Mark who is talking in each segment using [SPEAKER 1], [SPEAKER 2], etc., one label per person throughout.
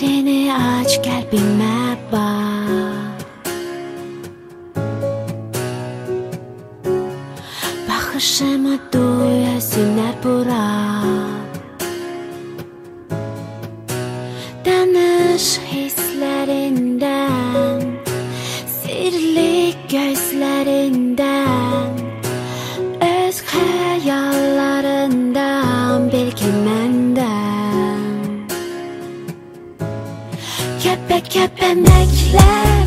[SPEAKER 1] Gözlerini aç kalbime bak. Bakışımı duy özüne bırak Danış hislerinden Sirli gözlerinden. Öz hayallarından köpek köpemekler.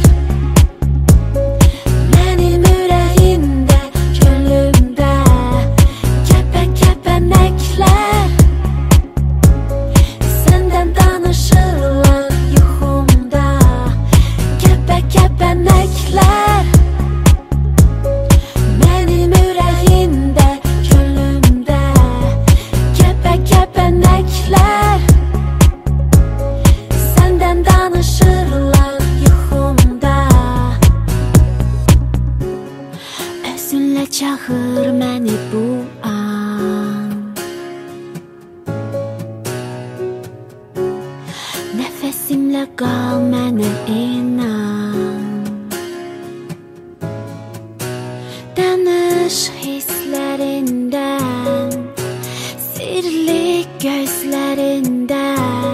[SPEAKER 1] Özünlə çağır məni bu an Nəfəsimlə qal mənə inan Danış hisslərindən Sirli gözlərindən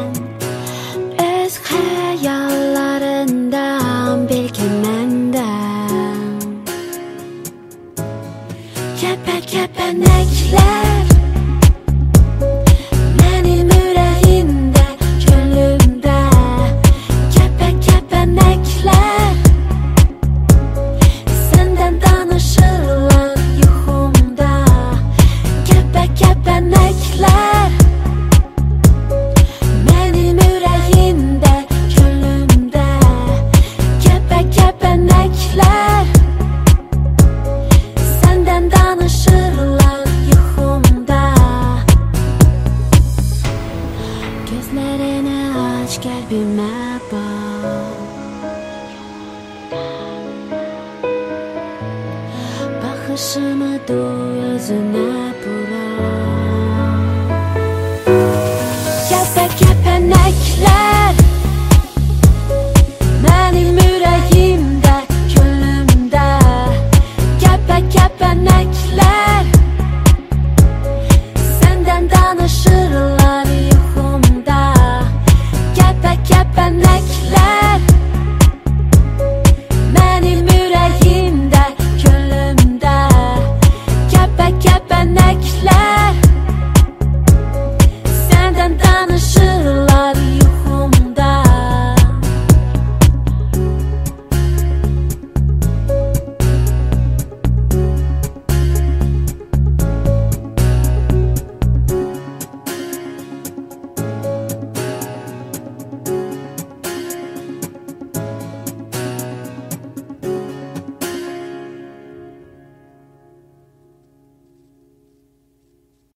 [SPEAKER 1] 妈宝爸和什么都要做不牢